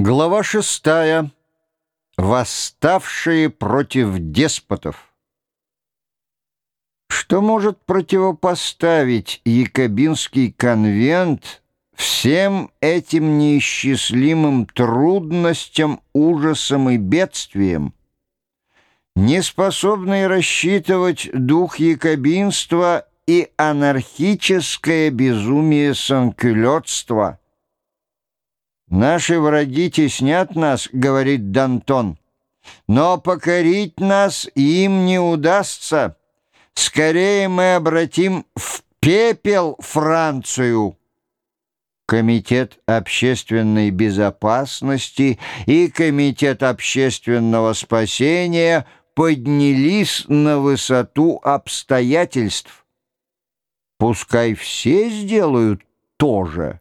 Глава шестая. Восставшие против деспотов. Что может противопоставить Якобинский конвент всем этим неисчислимым трудностям, ужасам и бедствиям? Неспособный рассчитывать дух якобинства и анархическое безумие санкюлетства – «Наши враги теснят нас», — говорит Дантон, «но покорить нас им не удастся. Скорее мы обратим в пепел Францию». Комитет общественной безопасности и Комитет общественного спасения поднялись на высоту обстоятельств. Пускай все сделают то же.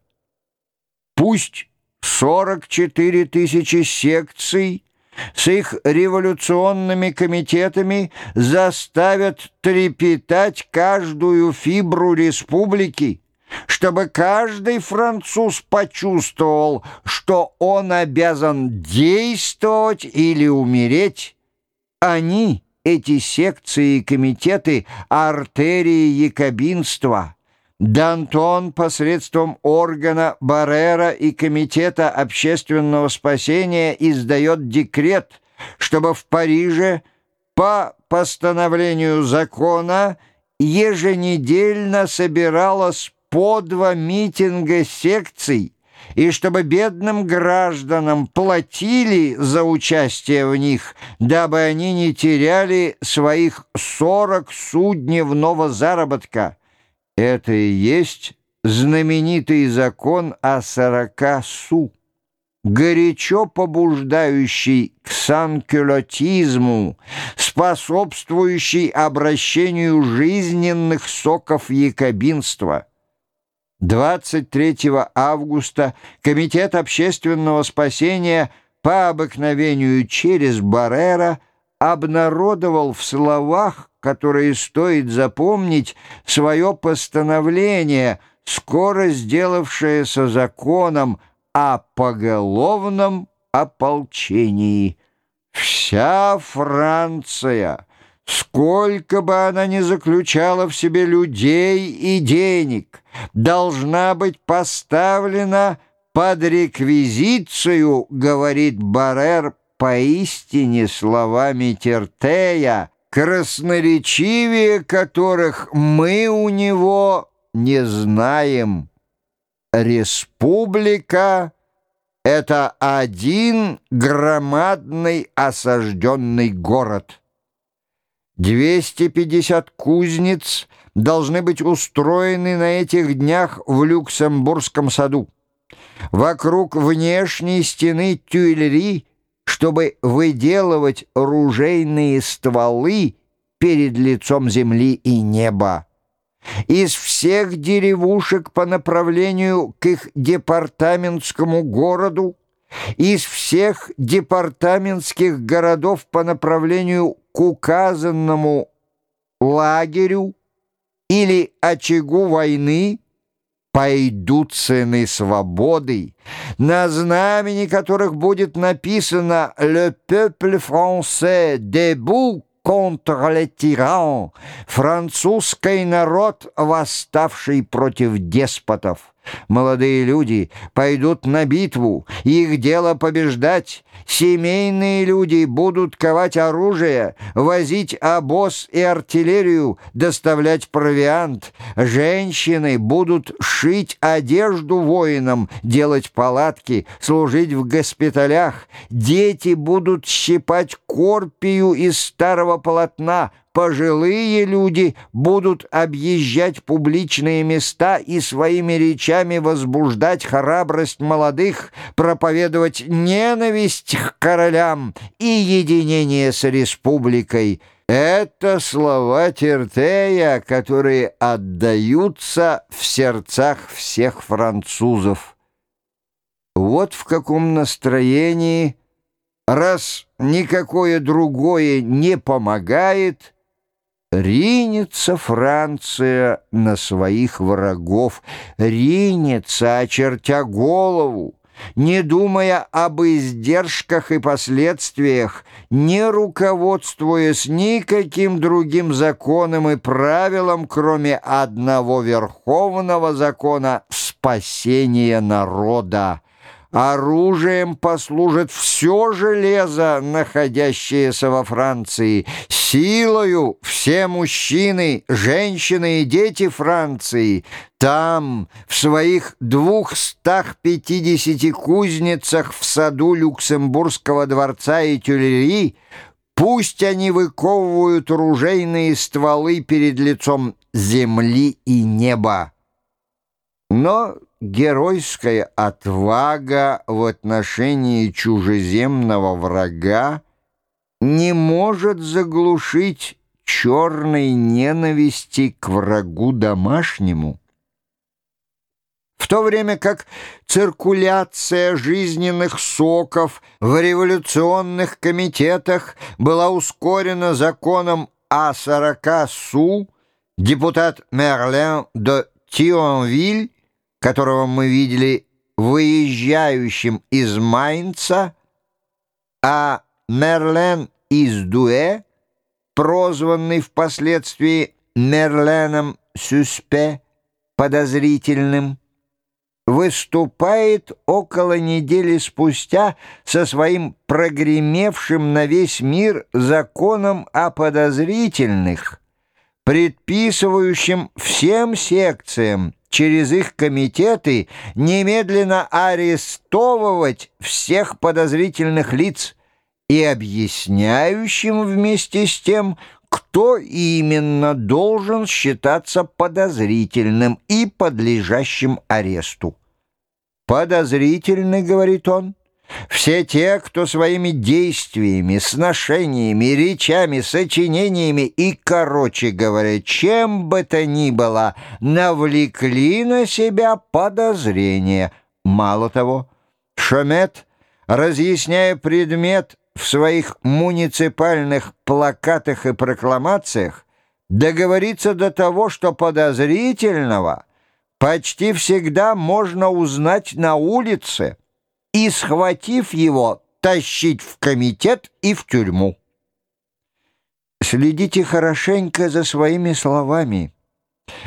Пусть 44 тысячи секций с их революционными комитетами заставят трепетать каждую фибру республики, чтобы каждый француз почувствовал, что он обязан действовать или умереть. Они, эти секции и комитеты, артерии якобинства – Д'Антон посредством органа Баррера и Комитета общественного спасения издает декрет, чтобы в Париже по постановлению закона еженедельно собиралось по два митинга секций, и чтобы бедным гражданам платили за участие в них, дабы они не теряли своих 40 судневного заработка. Это и есть знаменитый закон о сорока су, горячо побуждающий к санкюлотизму, способствующий обращению жизненных соков якобинства. 23 августа Комитет общественного спасения по обыкновению через Баррера обнародовал в словах, которые стоит запомнить, свое постановление, скоро сделавшееся законом о поголовном ополчении. Вся Франция, сколько бы она ни заключала в себе людей и денег, должна быть поставлена под реквизицию, говорит Баррер поистине словами Тертея, красноречивее которых мы у него не знаем. Республика — это один громадный осажденный город. 250 кузнец должны быть устроены на этих днях в Люксембургском саду. Вокруг внешней стены Тюильри чтобы выделывать ружейные стволы перед лицом земли и неба. Из всех деревушек по направлению к их департаментскому городу, из всех департаментских городов по направлению к указанному лагерю или очагу войны, пойдут сыны свободы, на знамени которых будет написано «Le peuple français debout contre les tyrans» «Французский народ, восставший против деспотов». Молодые люди пойдут на битву, их дело побеждать. Семейные люди будут ковать оружие, возить обоз и артиллерию, доставлять провиант. Женщины будут шить одежду воинам, делать палатки, служить в госпиталях. Дети будут щипать корпию из старого полотна, пожилые люди будут объезжать публичные места и своими речами возбуждать храбрость молодых, проповедовать ненависть к королям и единение с республикой. Это слова Тертея, которые отдаются в сердцах всех французов. Вот в каком настроении, раз никакое другое не помогает – Ринется Франция на своих врагов, ринется, очертя голову, не думая об издержках и последствиях, не руководствуясь никаким другим законом и правилом, кроме одного верховного закона спасения народа. Оружием послужит все железо, находящееся во Франции. Силою все мужчины, женщины и дети Франции. Там, в своих двухстах пятидесяти кузницах в саду Люксембургского дворца и тюлери, пусть они выковывают ружейные стволы перед лицом земли и неба. Но геройская отвага в отношении чужеземного врага не может заглушить черной ненависти к врагу домашнему. В то время как циркуляция жизненных соков в революционных комитетах была ускорена законом о 40 су, депутат Мерлен де Тионвиль которого мы видели выезжающим из Майнца, а Мерлен из Дуэ, прозванный впоследствии Мерленом Сюспе, подозрительным, выступает около недели спустя со своим прогремевшим на весь мир законом о подозрительных, предписывающим всем секциям через их комитеты немедленно арестовывать всех подозрительных лиц и объясняющим вместе с тем, кто именно должен считаться подозрительным и подлежащим аресту. «Подозрительный, — говорит он, — все те, кто своими действиями, сношениями, речами, сочинениями и, короче говоря, чем бы то ни было, навлекли на себя подозрения. Мало того, Шомет, разъясняя предмет в своих муниципальных плакатах и прокламациях, договорится до того, что подозрительного почти всегда можно узнать на улице, и, схватив его, тащить в комитет и в тюрьму. Следите хорошенько за своими словами.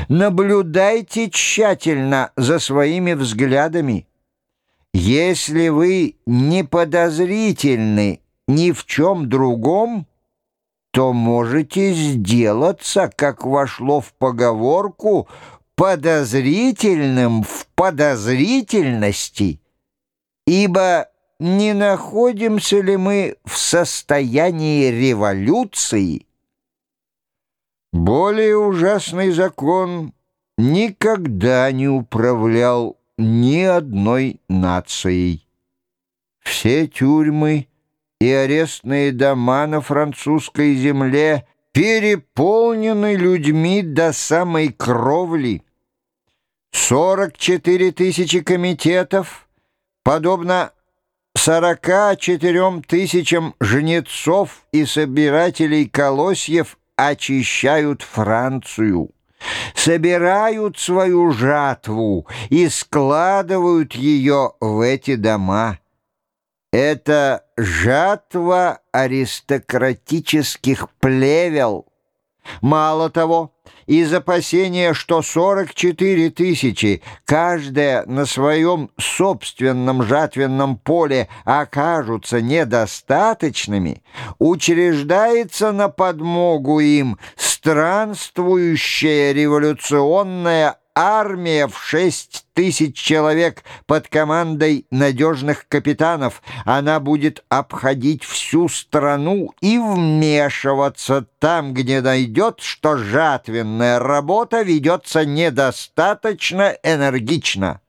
Наблюдайте тщательно за своими взглядами. Если вы не подозрительны ни в чем другом, то можете сделаться, как вошло в поговорку, подозрительным в подозрительности. Ибо не находимся ли мы в состоянии революции? Более ужасный закон никогда не управлял ни одной нацией. Все тюрьмы и арестные дома на французской земле переполнены людьми до самой кровли. 44 тысячи комитетов — подобно 44 тысячам жнецов и собирателей колосьев очищают Францию, собирают свою жатву и складывают ее в эти дома. Это жатва аристократических плевел. Мало того, из опасения, что 44 тысячи, каждая на своем собственном жатвенном поле окажутся недостаточными, учреждается на подмогу им странствующая революционная армия в шесть тысяч человек под командой надежных капитанов. Она будет обходить всю страну и вмешиваться там, где найдет, что жатвенная работа ведется недостаточно энергично.